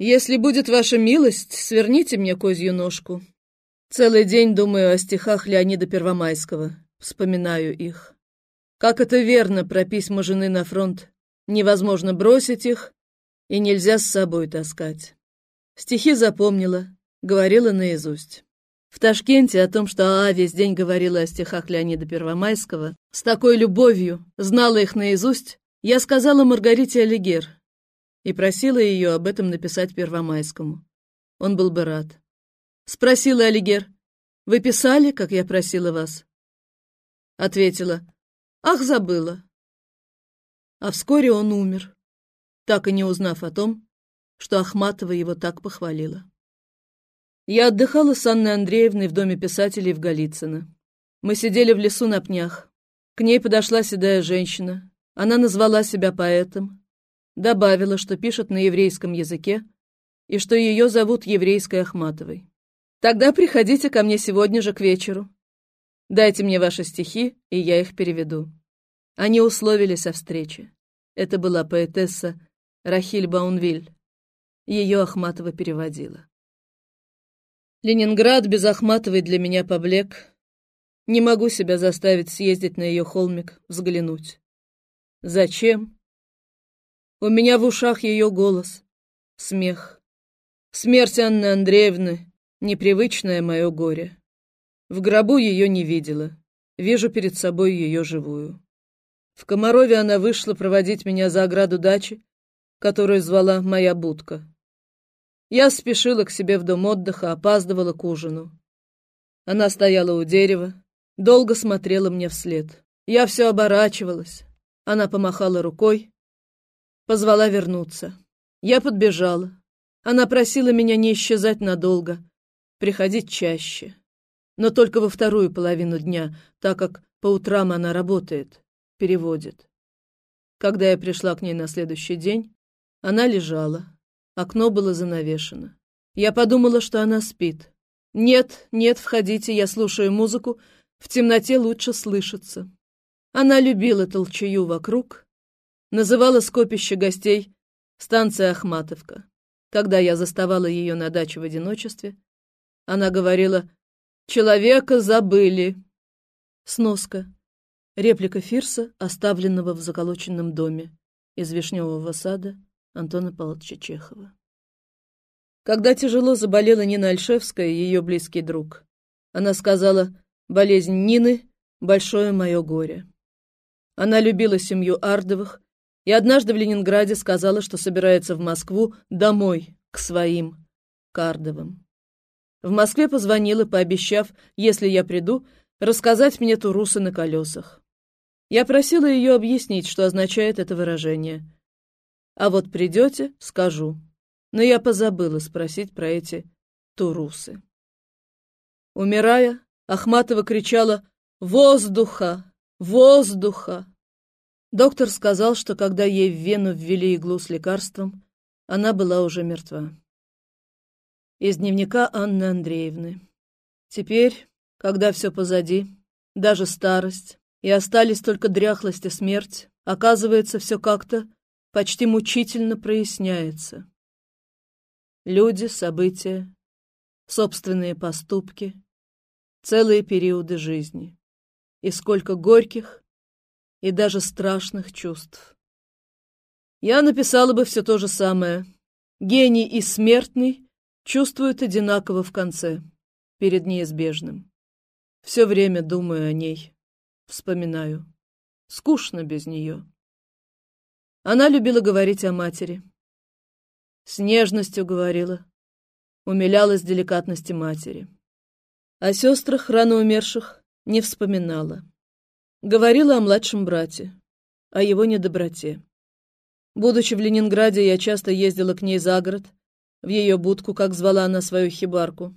Если будет ваша милость, сверните мне козью ножку. Целый день думаю о стихах Леонида Первомайского, вспоминаю их. Как это верно про письма жены на фронт. Невозможно бросить их, и нельзя с собой таскать. Стихи запомнила, говорила наизусть. В Ташкенте о том, что Аа весь день говорила о стихах Леонида Первомайского, с такой любовью, знала их наизусть, я сказала Маргарите Алигер и просила ее об этом написать Первомайскому. Он был бы рад. Спросила Алигер, «Вы писали, как я просила вас?» Ответила, «Ах, забыла». А вскоре он умер, так и не узнав о том, что Ахматова его так похвалила. Я отдыхала с Анной Андреевной в доме писателей в Голицыно. Мы сидели в лесу на пнях. К ней подошла седая женщина. Она назвала себя поэтом. Добавила, что пишет на еврейском языке и что ее зовут еврейской Ахматовой. Тогда приходите ко мне сегодня же к вечеру. Дайте мне ваши стихи, и я их переведу. Они условились о встрече. Это была поэтесса Рахиль Баунвиль. Ее Ахматова переводила. Ленинград без Ахматовой для меня поблек. Не могу себя заставить съездить на ее холмик, взглянуть. Зачем? У меня в ушах ее голос, смех. Смерть Анны Андреевны — непривычное мое горе. В гробу ее не видела, вижу перед собой ее живую. В Комарове она вышла проводить меня за ограду дачи, которую звала моя будка. Я спешила к себе в дом отдыха, опаздывала к ужину. Она стояла у дерева, долго смотрела мне вслед. Я все оборачивалась. Она помахала рукой, позвала вернуться. Я подбежала. Она просила меня не исчезать надолго, приходить чаще. Но только во вторую половину дня, так как по утрам она работает, переводит. Когда я пришла к ней на следующий день, она лежала, Окно было занавешено. Я подумала, что она спит. «Нет, нет, входите, я слушаю музыку. В темноте лучше слышаться». Она любила толчую вокруг, называла скопище гостей станция Ахматовка. Когда я заставала ее на даче в одиночестве, она говорила «Человека забыли». Сноска. Реплика Фирса, оставленного в заколоченном доме из вишневого сада Антона Павловича Чехова. Когда тяжело заболела Нина Альшевская, ее близкий друг, она сказала, болезнь Нины — большое мое горе. Она любила семью Ардовых и однажды в Ленинграде сказала, что собирается в Москву домой, к своим, к Ардовым. В Москве позвонила, пообещав, если я приду, рассказать мне турусы на колесах. Я просила ее объяснить, что означает это выражение — а вот придете, скажу. Но я позабыла спросить про эти турусы. Умирая, Ахматова кричала «Воздуха! Воздуха!». Доктор сказал, что когда ей в вену ввели иглу с лекарством, она была уже мертва. Из дневника Анны Андреевны. Теперь, когда все позади, даже старость, и остались только дряхлость и смерть, оказывается, все как-то почти мучительно проясняется. Люди, события, собственные поступки, целые периоды жизни. И сколько горьких и даже страшных чувств. Я написала бы все то же самое. Гений и смертный чувствуют одинаково в конце, перед неизбежным. Все время думаю о ней, вспоминаю. Скучно без нее. Она любила говорить о матери. С нежностью говорила, умилялась деликатности матери. О сестрах, рано умерших, не вспоминала. Говорила о младшем брате, о его недоброте. Будучи в Ленинграде, я часто ездила к ней за город, в ее будку, как звала она свою хибарку.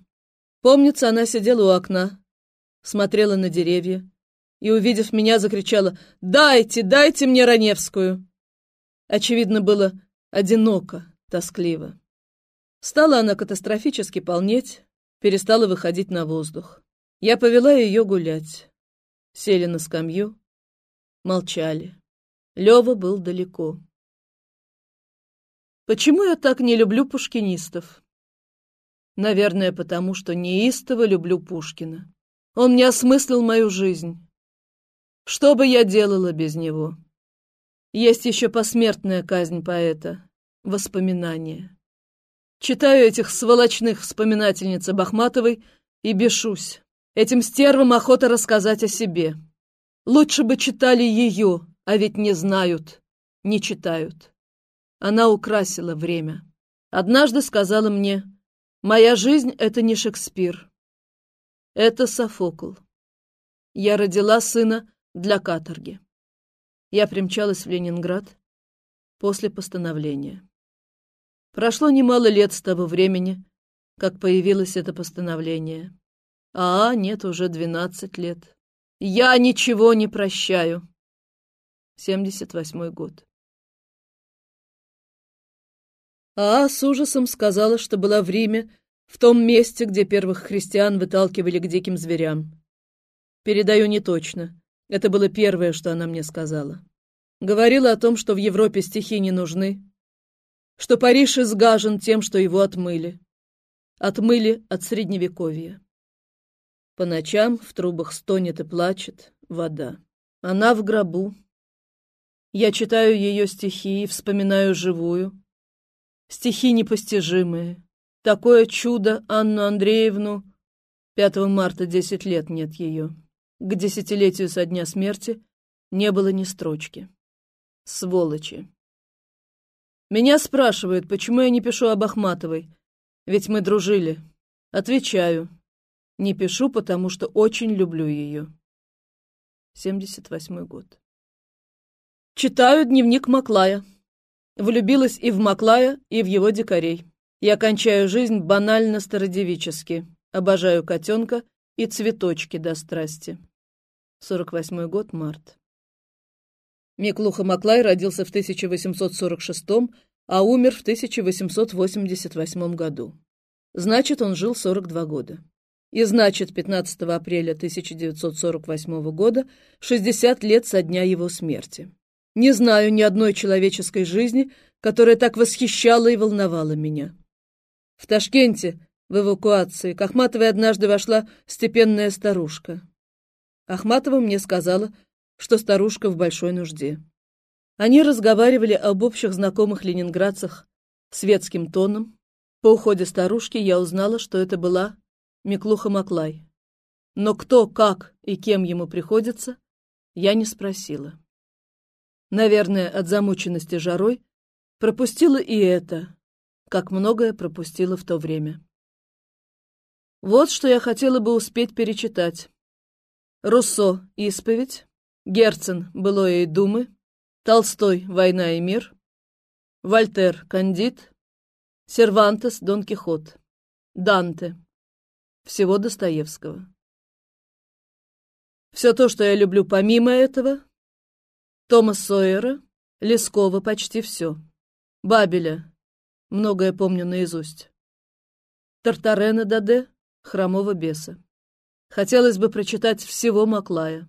Помнится, она сидела у окна, смотрела на деревья и, увидев меня, закричала «Дайте, дайте мне Раневскую!» Очевидно, было одиноко, тоскливо. Стала она катастрофически полнеть, перестала выходить на воздух. Я повела ее гулять. Сели на скамью, молчали. Лева был далеко. Почему я так не люблю пушкинистов? Наверное, потому что неистово люблю Пушкина. Он не осмыслил мою жизнь. Что бы я делала без него? Есть еще посмертная казнь поэта — воспоминания. Читаю этих сволочных вспоминательниц Бахматовой и бешусь. Этим стервам охота рассказать о себе. Лучше бы читали ее, а ведь не знают, не читают. Она украсила время. Однажды сказала мне, «Моя жизнь — это не Шекспир. Это Софокл. Я родила сына для каторги. Я примчалась в Ленинград после постановления. Прошло немало лет с того времени, как появилось это постановление. А, нет, уже двенадцать лет. Я ничего не прощаю. 78 год. А с ужасом сказала, что была в Риме, в том месте, где первых христиан выталкивали к диким зверям. Передаю не точно. Это было первое, что она мне сказала. Говорила о том, что в Европе стихи не нужны, что Париж изгажен тем, что его отмыли. Отмыли от Средневековья. По ночам в трубах стонет и плачет вода. Она в гробу. Я читаю ее стихи и вспоминаю живую. Стихи непостижимые. Такое чудо Анну Андреевну. 5 марта 10 лет нет ее. К десятилетию со дня смерти не было ни строчки. Сволочи. Меня спрашивают, почему я не пишу об Ахматовой. Ведь мы дружили. Отвечаю. Не пишу, потому что очень люблю ее. 78 год. Читаю дневник Маклая. Влюбилась и в Маклая, и в его дикарей. Я кончаю жизнь банально стародевически. Обожаю котенка и цветочки до страсти. 48 год, март. Миклуха Маклай родился в 1846, а умер в 1888 году. Значит, он жил 42 года. И значит, 15 апреля 1948 года 60 лет со дня его смерти. Не знаю ни одной человеческой жизни, которая так восхищала и волновала меня. В Ташкенте, в эвакуации, к Ахматовой однажды вошла степенная старушка. Ахматова мне сказала, что старушка в большой нужде. Они разговаривали об общих знакомых ленинградцах светским тоном. По уходе старушки я узнала, что это была Миклуха Маклай. Но кто, как и кем ему приходится, я не спросила. Наверное, от замученности жарой пропустила и это, как многое пропустила в то время. Вот что я хотела бы успеть перечитать. Руссо «Исповедь», Герцен «Былое и думы», Толстой «Война и мир», Вольтер «Кандид», Сервантес «Дон Кихот», Данте всего Достоевского. Все то, что я люблю помимо этого, Тома Сойера, Лескова почти все, Бабеля, многое помню наизусть, Тартарена Даде, Хромого беса. Хотелось бы прочитать всего Маклая.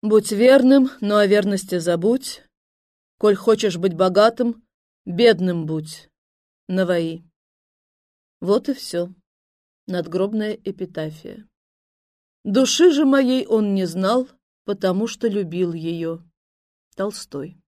Будь верным, но о верности забудь. Коль хочешь быть богатым, бедным будь. Наваи. Вот и все надгробная эпитафия. Души же моей он не знал, потому что любил ее. Толстой.